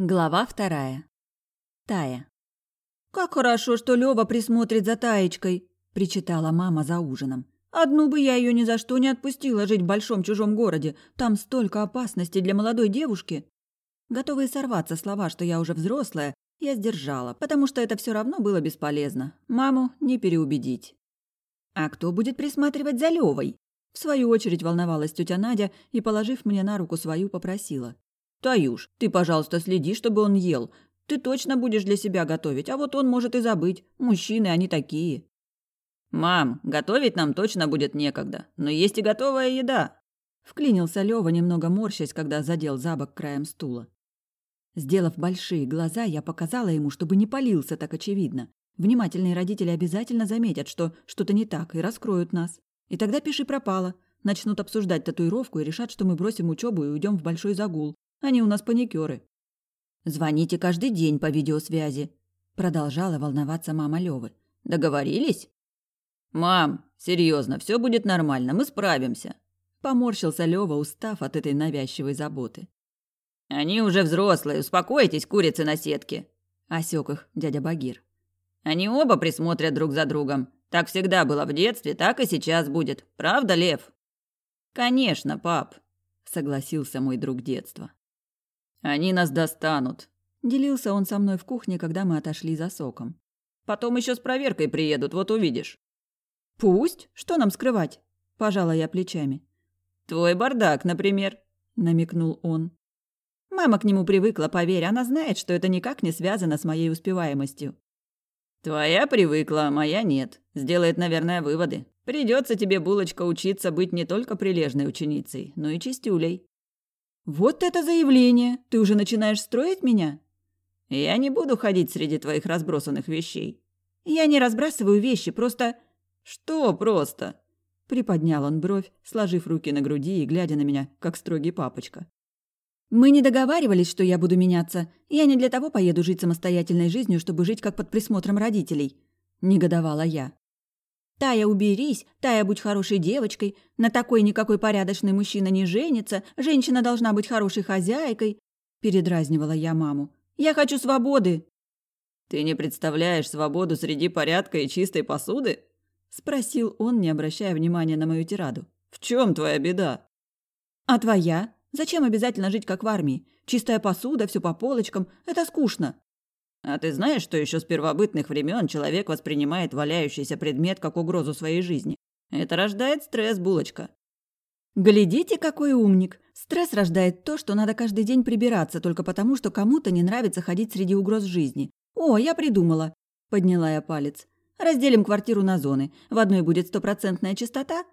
Глава вторая. Тая. «Как хорошо, что Лёва присмотрит за Таечкой», – причитала мама за ужином. «Одну бы я её ни за что не отпустила жить в большом чужом городе. Там столько опасностей для молодой девушки». Готовые сорваться слова, что я уже взрослая, я сдержала, потому что это всё равно было бесполезно. Маму не переубедить. «А кто будет присматривать за Лёвой?» В свою очередь волновалась тётя Надя и, положив мне на руку свою, попросила. «Таюш, ты, пожалуйста, следи, чтобы он ел. Ты точно будешь для себя готовить, а вот он может и забыть. Мужчины, они такие». «Мам, готовить нам точно будет некогда, но есть и готовая еда», – вклинился Лёва, немного морщась, когда задел за бок краем стула. Сделав большие глаза, я показала ему, чтобы не палился так очевидно. Внимательные родители обязательно заметят, что что-то не так, и раскроют нас. И тогда пиши пропало. Начнут обсуждать татуировку и решат, что мы бросим учебу и уйдем в большой загул. Они у нас паникеры. Звоните каждый день по видеосвязи. Продолжала волноваться мама Левы. Договорились? Мам, серьезно, все будет нормально, мы справимся. Поморщился Лева, устав от этой навязчивой заботы. Они уже взрослые, успокойтесь, курицы на сетке. Осек их дядя Багир. Они оба присмотрят друг за другом. Так всегда было в детстве, так и сейчас будет. Правда, Лев? Конечно, пап, согласился мой друг детства. Они нас достанут. Делился он со мной в кухне, когда мы отошли за соком. Потом еще с проверкой приедут, вот увидишь. Пусть. Что нам скрывать? Пожала я плечами. Твой бардак, например, намекнул он. Мама к нему привыкла, поверь, она знает, что это никак не связано с моей успеваемостью. Твоя привыкла, а моя нет. Сделает, наверное, выводы. Придется тебе, булочка, учиться быть не только прилежной ученицей, но и чистюлей. «Вот это заявление! Ты уже начинаешь строить меня?» «Я не буду ходить среди твоих разбросанных вещей». «Я не разбрасываю вещи, просто...» «Что просто?» Приподнял он бровь, сложив руки на груди и глядя на меня, как строгий папочка. «Мы не договаривались, что я буду меняться. Я не для того поеду жить самостоятельной жизнью, чтобы жить как под присмотром родителей», – негодовала я. Тая, уберись, Тая, будь хорошей девочкой. На такой никакой порядочный мужчина не женится. Женщина должна быть хорошей хозяйкой. Передразнивала я маму. Я хочу свободы. Ты не представляешь свободу среди порядка и чистой посуды? Спросил он, не обращая внимания на мою тираду. В чем твоя беда? А твоя? Зачем обязательно жить как в армии? Чистая посуда, все по полочкам. Это скучно. А ты знаешь, что еще с первобытных времен человек воспринимает валяющийся предмет как угрозу своей жизни? Это рождает стресс, булочка. Глядите, какой умник. Стресс рождает то, что надо каждый день прибираться только потому, что кому-то не нравится ходить среди угроз жизни. О, я придумала. Подняла я палец. Разделим квартиру на зоны. В одной будет стопроцентная чистота,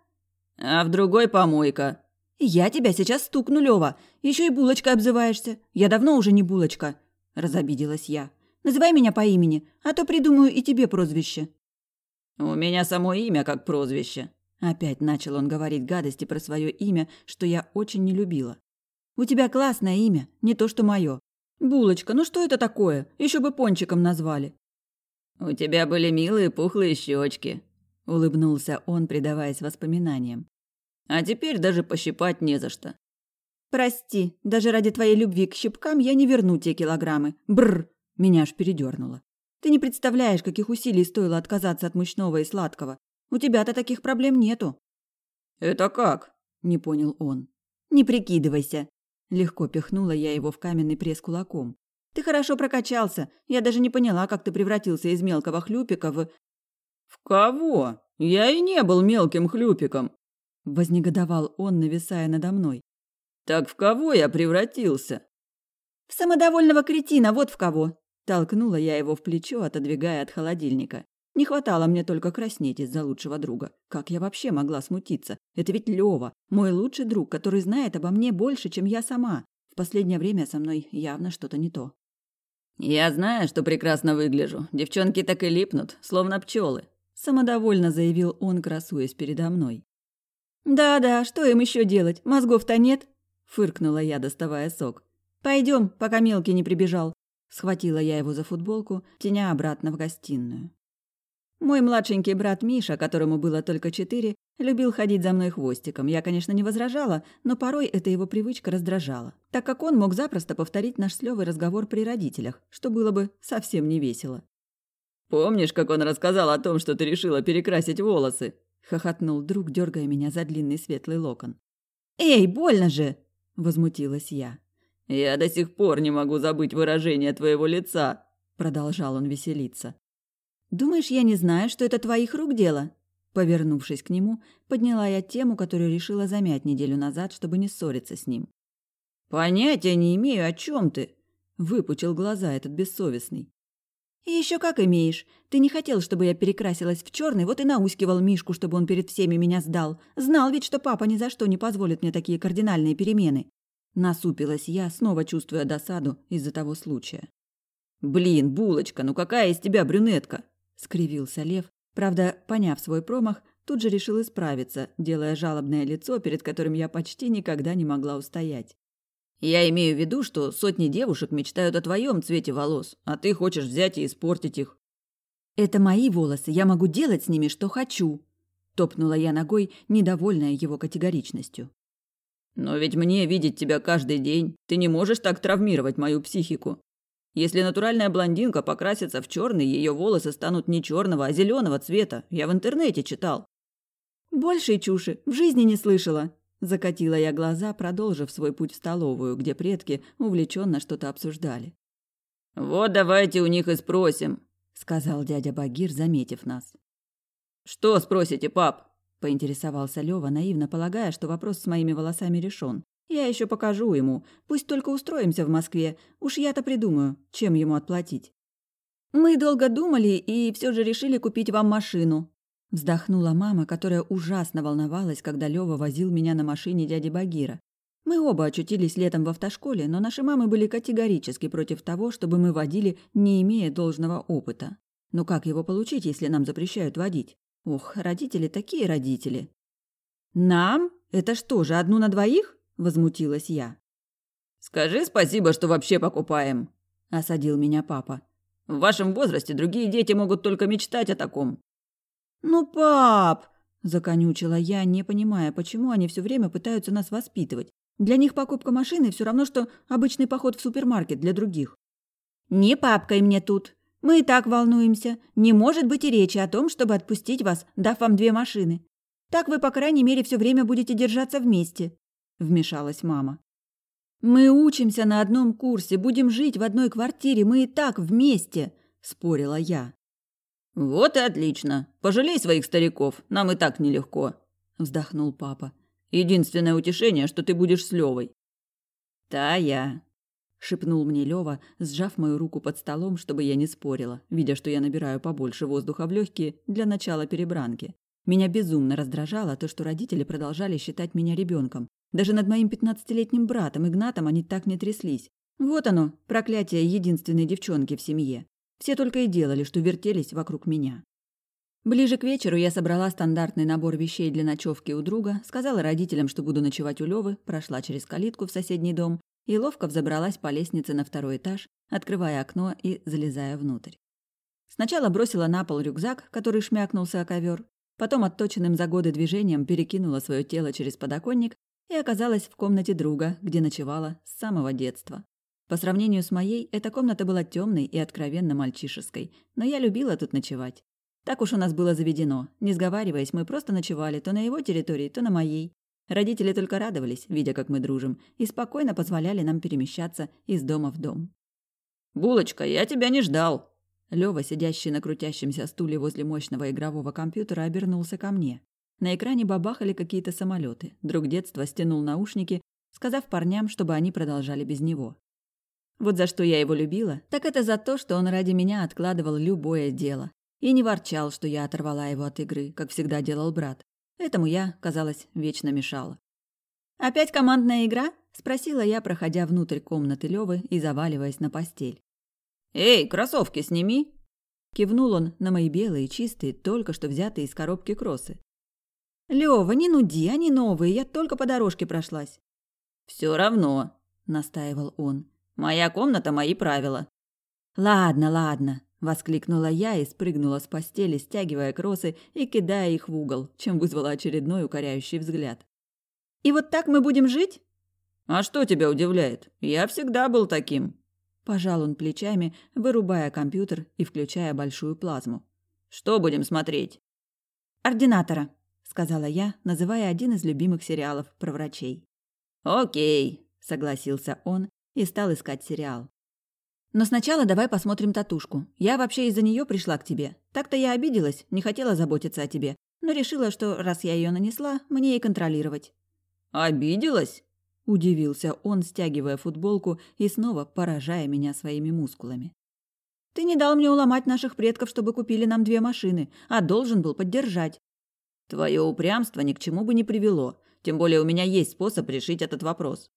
а в другой помойка. Я тебя сейчас стукну, Лёва. Еще и булочкой обзываешься. Я давно уже не булочка. Разобиделась я. Называй меня по имени, а то придумаю и тебе прозвище». «У меня само имя как прозвище». Опять начал он говорить гадости про свое имя, что я очень не любила. «У тебя классное имя, не то что мое. Булочка, ну что это такое? Еще бы пончиком назвали». «У тебя были милые пухлые щечки», — улыбнулся он, предаваясь воспоминаниям. «А теперь даже пощипать не за что». «Прости, даже ради твоей любви к щипкам я не верну те килограммы. Бррр, меня аж передернуло. Ты не представляешь, каких усилий стоило отказаться от мучного и сладкого. У тебя-то таких проблем нету. Это как? Не понял он. Не прикидывайся. Легко пихнула я его в каменный пресс кулаком. Ты хорошо прокачался. Я даже не поняла, как ты превратился из мелкого хлюпика в... В кого? Я и не был мелким хлюпиком. Вознегодовал он, нависая надо мной. Так в кого я превратился? В самодовольного кретина, вот в кого. Толкнула я его в плечо, отодвигая от холодильника. Не хватало мне только краснеть из-за лучшего друга. Как я вообще могла смутиться? Это ведь Лёва, мой лучший друг, который знает обо мне больше, чем я сама. В последнее время со мной явно что-то не то. Я знаю, что прекрасно выгляжу. Девчонки так и липнут, словно пчелы. Самодовольно заявил он, красуясь передо мной. Да-да, что им еще делать? Мозгов-то нет, фыркнула я, доставая сок. Пойдем, пока мелкий не прибежал. Схватила я его за футболку, теня обратно в гостиную. Мой младшенький брат Миша, которому было только четыре, Любил ходить за мной хвостиком. Я, конечно, не возражала, но порой эта его привычка раздражала, так как он мог запросто повторить наш с Лёвой разговор при родителях, что было бы совсем не весело. «Помнишь, как он рассказал о том, что ты решила перекрасить волосы?» – хохотнул друг, дергая меня за длинный светлый локон. «Эй, больно же!» – возмутилась я. «Я до сих пор не могу забыть выражение твоего лица», – продолжал он веселиться. «Думаешь, я не знаю, что это твоих рук дело?» Повернувшись к нему, подняла я тему, которую решила замять неделю назад, чтобы не ссориться с ним. «Понятия не имею, о чем ты!» – выпучил глаза этот бессовестный. «И еще как имеешь. Ты не хотел, чтобы я перекрасилась в черный, вот и наускивал Мишку, чтобы он перед всеми меня сдал. Знал ведь, что папа ни за что не позволит мне такие кардинальные перемены». Насупилась я, снова чувствуя досаду из-за того случая. «Блин, булочка, ну какая из тебя брюнетка?» – скривился Лев, Правда, поняв свой промах, тут же решил исправиться, делая жалобное лицо, перед которым я почти никогда не могла устоять. «Я имею в виду, что сотни девушек мечтают о твоем цвете волос, а ты хочешь взять и испортить их». «Это мои волосы, я могу делать с ними, что хочу», – топнула я ногой, недовольная его категоричностью. «Но ведь мне видеть тебя каждый день. Ты не можешь так травмировать мою психику. Если натуральная блондинка покрасится в черный, ее волосы станут не черного, а зеленого цвета. Я в интернете читал. Большей чуши в жизни не слышала. Закатила я глаза, продолжив свой путь в столовую, где предки увлеченно что-то обсуждали. Вот давайте у них и спросим, сказал дядя Багир, заметив нас. Что спросите, пап? Поинтересовался Лёва, наивно полагая, что вопрос с моими волосами решен. Я еще покажу ему. Пусть только устроимся в Москве. Уж я-то придумаю, чем ему отплатить. Мы долго думали и все же решили купить вам машину. Вздохнула мама, которая ужасно волновалась, когда Лёва возил меня на машине дяди Багира. Мы оба очутились летом в автошколе, но наши мамы были категорически против того, чтобы мы водили, не имея должного опыта. Но как его получить, если нам запрещают водить? Ох, родители такие родители. Нам? Это что же, одну на двоих? – возмутилась я. «Скажи спасибо, что вообще покупаем», – осадил меня папа. «В вашем возрасте другие дети могут только мечтать о таком». «Ну, пап!» – законючила я, не понимая, почему они все время пытаются нас воспитывать. Для них покупка машины все равно, что обычный поход в супермаркет для других. «Не папкой мне тут. Мы и так волнуемся. Не может быть и речи о том, чтобы отпустить вас, дав вам две машины. Так вы, по крайней мере, все время будете держаться вместе вмешалась мама. Мы учимся на одном курсе, будем жить в одной квартире, мы и так вместе, спорила я. Вот и отлично. Пожалей своих стариков, нам и так нелегко, вздохнул папа. Единственное утешение, что ты будешь с Левой. Тая, шепнул мне Лева, сжав мою руку под столом, чтобы я не спорила, видя, что я набираю побольше воздуха в легкие для начала перебранки. Меня безумно раздражало то, что родители продолжали считать меня ребенком, даже над моим пятнадцатилетним братом Игнатом они так не тряслись. Вот оно, проклятие единственной девчонки в семье. Все только и делали, что вертелись вокруг меня. Ближе к вечеру я собрала стандартный набор вещей для ночевки у друга, сказала родителям, что буду ночевать у Лёвы, прошла через калитку в соседний дом и ловко взобралась по лестнице на второй этаж, открывая окно и залезая внутрь. Сначала бросила на пол рюкзак, который шмякнулся о ковер, потом отточенным за годы движением перекинула свое тело через подоконник и оказалась в комнате друга, где ночевала с самого детства. По сравнению с моей, эта комната была темной и откровенно мальчишеской, но я любила тут ночевать. Так уж у нас было заведено. Не сговариваясь, мы просто ночевали то на его территории, то на моей. Родители только радовались, видя, как мы дружим, и спокойно позволяли нам перемещаться из дома в дом. «Булочка, я тебя не ждал!» Лёва, сидящий на крутящемся стуле возле мощного игрового компьютера, обернулся ко мне. На экране бабахали какие-то самолеты. Друг детства стянул наушники, сказав парням, чтобы они продолжали без него. Вот за что я его любила, так это за то, что он ради меня откладывал любое дело. И не ворчал, что я оторвала его от игры, как всегда делал брат. Этому я, казалось, вечно мешала. «Опять командная игра?» – спросила я, проходя внутрь комнаты Лёвы и заваливаясь на постель. «Эй, кроссовки сними!» Кивнул он на мои белые, чистые, только что взятые из коробки кроссы. Лёва, не нуди, они новые, я только по дорожке прошлась. Все равно, настаивал он. Моя комната, мои правила. Ладно, ладно, Воскликнула я и спрыгнула с постели, стягивая кросы и кидая их в угол, чем вызвала очередной укоряющий взгляд. «И вот так мы будем жить?» «А что тебя удивляет? Я всегда был таким». Пожал он плечами, вырубая компьютер и включая большую плазму. «Что будем смотреть?» «Ординатора», — сказала я, называя один из любимых сериалов про врачей. «Окей», — согласился он и стал искать сериал. «Но сначала давай посмотрим татушку. Я вообще из-за нее пришла к тебе. Так-то я обиделась, не хотела заботиться о тебе, но решила, что раз я ее нанесла, мне и контролировать». «Обиделась?» – удивился он, стягивая футболку и снова поражая меня своими мускулами. «Ты не дал мне уломать наших предков, чтобы купили нам две машины, а должен был поддержать». «Твое упрямство ни к чему бы не привело. Тем более у меня есть способ решить этот вопрос».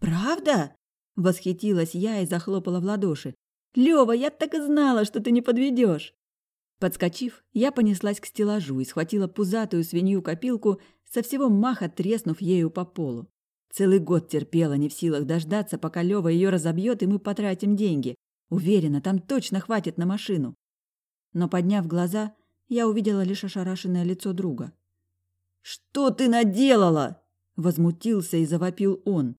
«Правда?» – восхитилась я и захлопала в ладоши. «Лёва, я так и знала, что ты не подведешь. Подскочив, я понеслась к стеллажу и схватила пузатую свинью-копилку, со всего маха треснув ею по полу. Целый год терпела, не в силах дождаться, пока Лёва ее разобьет, и мы потратим деньги. Уверена, там точно хватит на машину. Но, подняв глаза, я увидела лишь ошарашенное лицо друга. «Что ты наделала?» – возмутился и завопил он.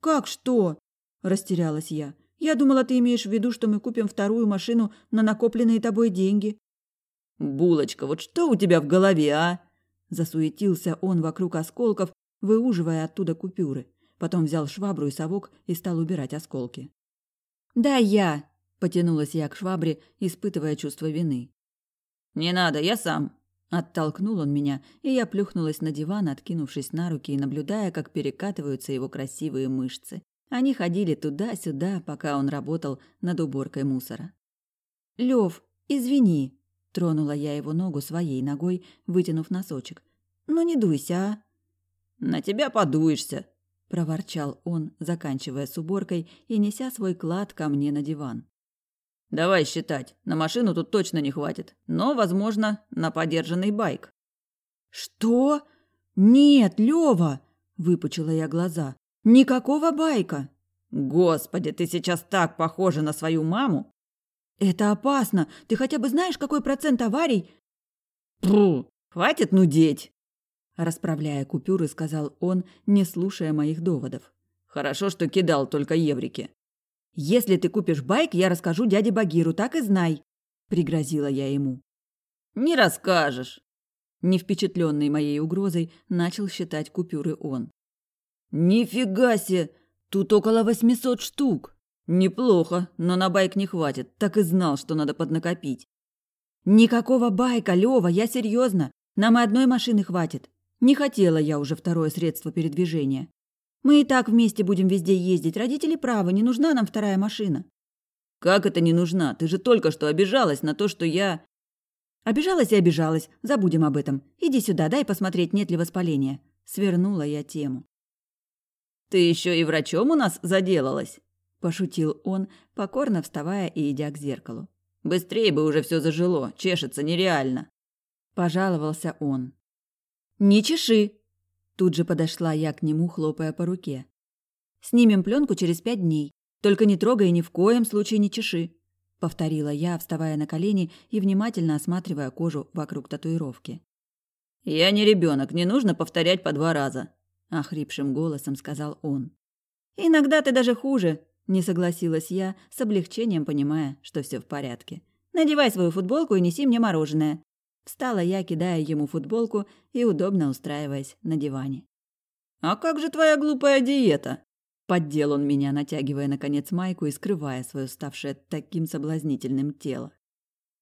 «Как что?» – растерялась я. «Я думала, ты имеешь в виду, что мы купим вторую машину на накопленные тобой деньги». «Булочка, вот что у тебя в голове, а?» Засуетился он вокруг осколков, выуживая оттуда купюры. Потом взял швабру и совок и стал убирать осколки. «Да я!» – потянулась я к швабре, испытывая чувство вины. «Не надо, я сам!» Оттолкнул он меня, и я плюхнулась на диван, откинувшись на руки и наблюдая, как перекатываются его красивые мышцы. Они ходили туда-сюда, пока он работал над уборкой мусора. «Лёв, извини!» – тронула я его ногу своей ногой, вытянув носочек. «Ну не дуйся, а!» На тебя подуешься, проворчал он, заканчивая с уборкой и неся свой клад ко мне на диван. Давай считать. На машину тут точно не хватит, но, возможно, на подержанный байк. Что? Нет, Лёва, выпучила я глаза. Никакого байка. Господи, ты сейчас так похожа на свою маму. Это опасно. Ты хотя бы знаешь, какой процент аварий? Пру, хватит нудеть. Расправляя купюры, сказал он, не слушая моих доводов. Хорошо, что кидал только еврики. Если ты купишь байк, я расскажу дяде Багиру, так и знай, пригрозила я ему. Не расскажешь. Не впечатленный моей угрозой, начал считать купюры он. Нифига себе, тут около восьмисот штук. Неплохо, но на байк не хватит. Так и знал, что надо поднакопить. Никакого байка, Лёва, я серьезно. Нам и одной машины хватит. Не хотела я уже второе средство передвижения. Мы и так вместе будем везде ездить. Родители правы, не нужна нам вторая машина. Как это не нужна? Ты же только что обижалась на то, что я... Обижалась и обижалась. Забудем об этом. Иди сюда, дай посмотреть, нет ли воспаления. Свернула я тему. Ты еще и врачом у нас заделалась? Пошутил он, покорно вставая и идя к зеркалу. Быстрее бы уже все зажило, чешется нереально. Пожаловался он. «Не чеши!» Тут же подошла я к нему, хлопая по руке. «Снимем пленку через пять дней. Только не трогай и ни в коем случае не чеши», — повторила я, вставая на колени и внимательно осматривая кожу вокруг татуировки. «Я не ребенок, не нужно повторять по два раза», — охрипшим голосом сказал он. «Иногда ты даже хуже», — не согласилась я, с облегчением понимая, что все в порядке. «Надевай свою футболку и неси мне мороженое. Встала я, кидая ему футболку и удобно устраиваясь на диване. «А как же твоя глупая диета?» Поддел он меня, натягивая, наконец, майку и скрывая свое ставшее таким соблазнительным тело.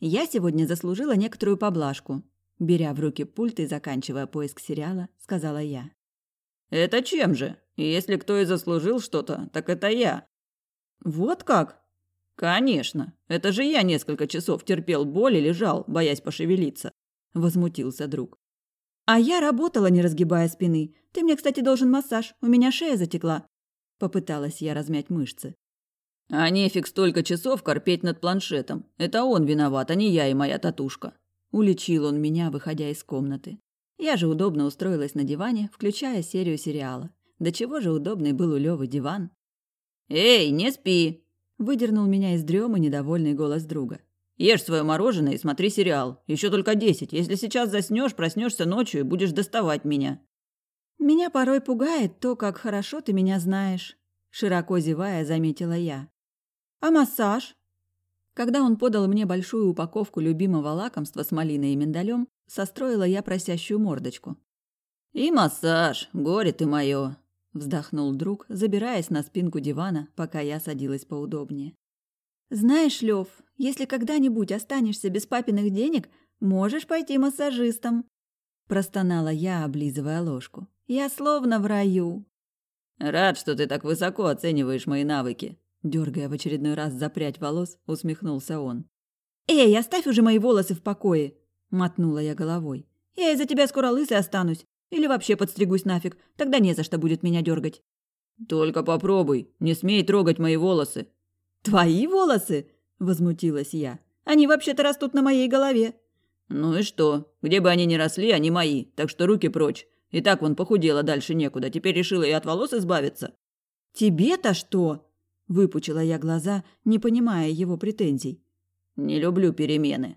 Я сегодня заслужила некоторую поблажку. Беря в руки пульт и заканчивая поиск сериала, сказала я. «Это чем же? Если кто и заслужил что-то, так это я». «Вот как?» «Конечно. Это же я несколько часов терпел боль и лежал, боясь пошевелиться», – возмутился друг. «А я работала, не разгибая спины. Ты мне, кстати, должен массаж. У меня шея затекла». Попыталась я размять мышцы. «А нефиг столько часов корпеть над планшетом. Это он виноват, а не я и моя татушка». Уличил он меня, выходя из комнаты. Я же удобно устроилась на диване, включая серию сериала. До чего же удобный был у Лёвы диван. «Эй, не спи!» Выдернул меня из дремы недовольный голос друга. Ешь свое мороженое и смотри сериал. Еще только десять. Если сейчас заснешь, проснешься ночью и будешь доставать меня. Меня порой пугает то, как хорошо ты меня знаешь, широко зевая, заметила я. А массаж? Когда он подал мне большую упаковку любимого лакомства с малиной и миндалем, состроила я просящую мордочку. «И массаж, горе ты мое!» – вздохнул друг, забираясь на спинку дивана, пока я садилась поудобнее. «Знаешь, Лев, если когда-нибудь останешься без папиных денег, можешь пойти массажистом», – простонала я, облизывая ложку. «Я словно в раю». «Рад, что ты так высоко оцениваешь мои навыки», Дергая в очередной раз за прядь волос, усмехнулся он. «Эй, оставь уже мои волосы в покое!» – мотнула я головой. «Я из-за тебя скоро лысой останусь. Или вообще подстригусь нафиг. Тогда не за что будет меня дергать. «Только попробуй. Не смей трогать мои волосы». «Твои волосы?» – возмутилась я. «Они вообще-то растут на моей голове». «Ну и что? Где бы они ни росли, они мои. Так что руки прочь. И так вон похудела, дальше некуда. Теперь решила и от волос избавиться». «Тебе-то что?» Выпучила я глаза, не понимая его претензий. «Не люблю перемены»,